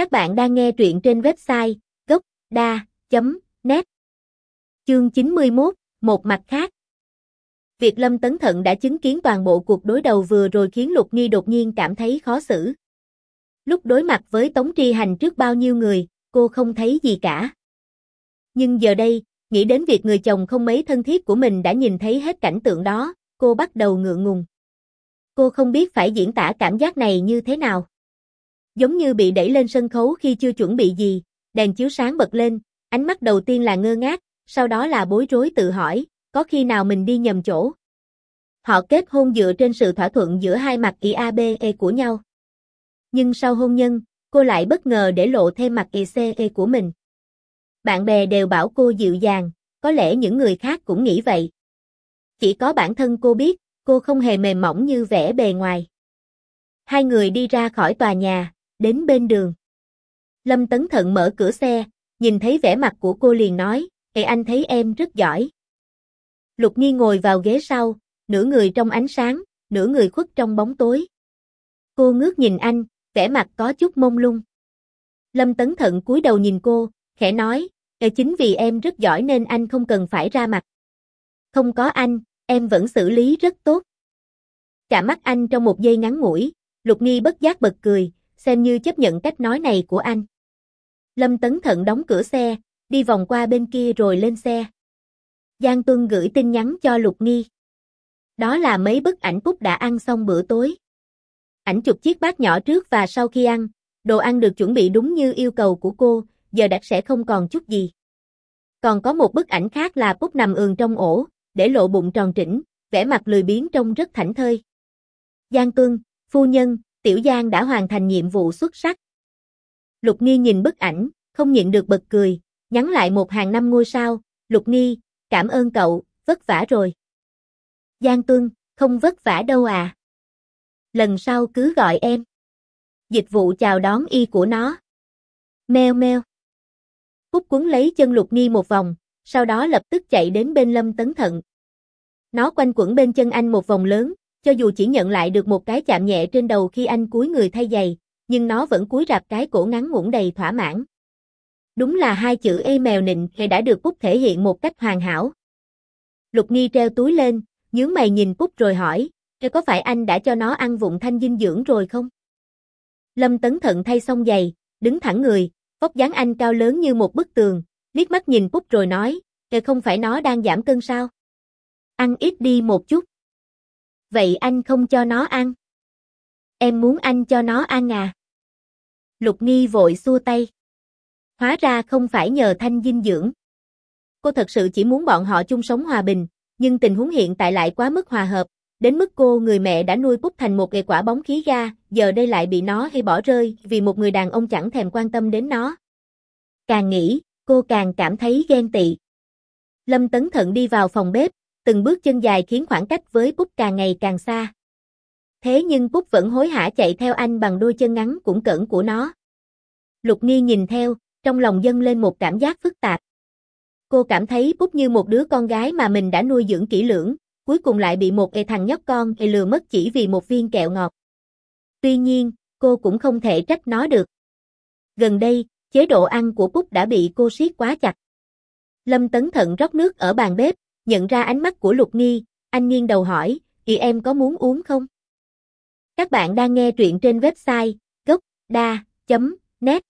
Các bạn đang nghe truyện trên website gốc.da.net Chương 91, một mặt khác Việc Lâm Tấn Thận đã chứng kiến toàn bộ cuộc đối đầu vừa rồi khiến Lục Nghi đột nhiên cảm thấy khó xử. Lúc đối mặt với Tống Tri Hành trước bao nhiêu người, cô không thấy gì cả. Nhưng giờ đây, nghĩ đến việc người chồng không mấy thân thiết của mình đã nhìn thấy hết cảnh tượng đó, cô bắt đầu ngượng ngùng. Cô không biết phải diễn tả cảm giác này như thế nào. Giống như bị đẩy lên sân khấu khi chưa chuẩn bị gì, đèn chiếu sáng bật lên, ánh mắt đầu tiên là ngơ ngác, sau đó là bối rối tự hỏi, có khi nào mình đi nhầm chỗ. Họ kết hôn dựa trên sự thỏa thuận giữa hai mặt IABE của nhau. Nhưng sau hôn nhân, cô lại bất ngờ để lộ thêm mặt ICE của mình. Bạn bè đều bảo cô dịu dàng, có lẽ những người khác cũng nghĩ vậy. Chỉ có bản thân cô biết, cô không hề mềm mỏng như vẻ bề ngoài. Hai người đi ra khỏi tòa nhà, đến bên đường. Lâm Tấn Thận mở cửa xe, nhìn thấy vẻ mặt của cô liền nói, Ê anh thấy em rất giỏi. Lục Nghi ngồi vào ghế sau, nửa người trong ánh sáng, nửa người khuất trong bóng tối. Cô ngước nhìn anh, vẻ mặt có chút mông lung. Lâm Tấn Thận cúi đầu nhìn cô, khẽ nói, Ê chính vì em rất giỏi nên anh không cần phải ra mặt. Không có anh, em vẫn xử lý rất tốt. Chạm mắt anh trong một giây ngắn ngủi, Lục Nghi bất giác bật cười, xem như chấp nhận cách nói này của anh. Lâm Tấn Thận đóng cửa xe, đi vòng qua bên kia rồi lên xe. Giang Tuân gửi tin nhắn cho Lục Nghi. Đó là mấy bức ảnh Cúc đã ăn xong bữa tối. Ảnh chụp chiếc bát nhỏ trước và sau khi ăn, đồ ăn được chuẩn bị đúng như yêu cầu của cô, giờ đã sẽ không còn chút gì. Còn có một bức ảnh khác là Cúc nằm ườn trong ổ, để lộ bụng tròn trĩnh, vẻ mặt lười biếng trông rất thảnh thơi. Giang Tuân, phu nhân, Tiểu Giang đã hoàn thành nhiệm vụ xuất sắc. Lục Nghi nhìn bức ảnh, không nhịn được bật cười, nhắn lại một hàng năm ngôi sao, Lục Nghi, cảm ơn cậu, vất vả rồi. Giang Tuân, không vất vả đâu à. Lần sau cứ gọi em. Dịch vụ chào đón y của nó. Meo meo. Cúc cuốn lấy chân Lục Nghi một vòng, sau đó lập tức chạy đến bên Lâm Tấn Thận. Nó quanh quẩn bên chân anh một vòng lớn, cho dù chỉ nhận lại được một cái chạm nhẹ trên đầu khi anh cúi người thay giày, nhưng nó vẫn cúi rạp cái cổ ngắn ngủn đầy thỏa mãn. Đúng là hai chữ ê mèo nịnh hay đã được Cúc thể hiện một cách hoàn hảo. Lục Nghi treo túi lên, nhướng mày nhìn Cúc rồi hỏi, có phải anh đã cho nó ăn vụng thanh dinh dưỡng rồi không? Lâm Tấn Thận thay xong giày, đứng thẳng người, vóc dáng anh cao lớn như một bức tường, liếc mắt nhìn Cúc rồi nói, không phải nó đang giảm cân sao? Ăn ít đi một chút. Vậy anh không cho nó ăn? Em muốn anh cho nó ăn à? Lục Nghi vội xua tay. Hóa ra không phải nhờ thanh dinh dưỡng. Cô thật sự chỉ muốn bọn họ chung sống hòa bình, nhưng tình huống hiện tại lại quá mức hòa hợp, đến mức cô người mẹ đã nuôi Cúc thành một nghệ quả bóng khí ga, giờ đây lại bị nó hay bỏ rơi vì một người đàn ông chẳng thèm quan tâm đến nó. Càng nghĩ, cô càng cảm thấy ghen tị. Lâm Tấn Thận đi vào phòng bếp, từng bước chân dài khiến khoảng cách với Cúc càng ngày càng xa. Thế nhưng Cúc vẫn hối hả chạy theo anh bằng đôi chân ngắn cũng cẩn của nó. Lục Nghi nhìn theo, trong lòng dâng lên một cảm giác phức tạp. Cô cảm thấy Cúc như một đứa con gái mà mình đã nuôi dưỡng kỹ lưỡng, cuối cùng lại bị một ê thằng nhóc con ê lừa mất chỉ vì một viên kẹo ngọt. Tuy nhiên, cô cũng không thể trách nó được. Gần đây, chế độ ăn của Cúc đã bị cô siết quá chặt. Lâm Tấn Thận rót nước ở bàn bếp, nhận ra ánh mắt của Lục Nghi, anh nghiêng đầu hỏi, "Chị em có muốn uống không?" Các bạn đang nghe truyện trên website gocda.net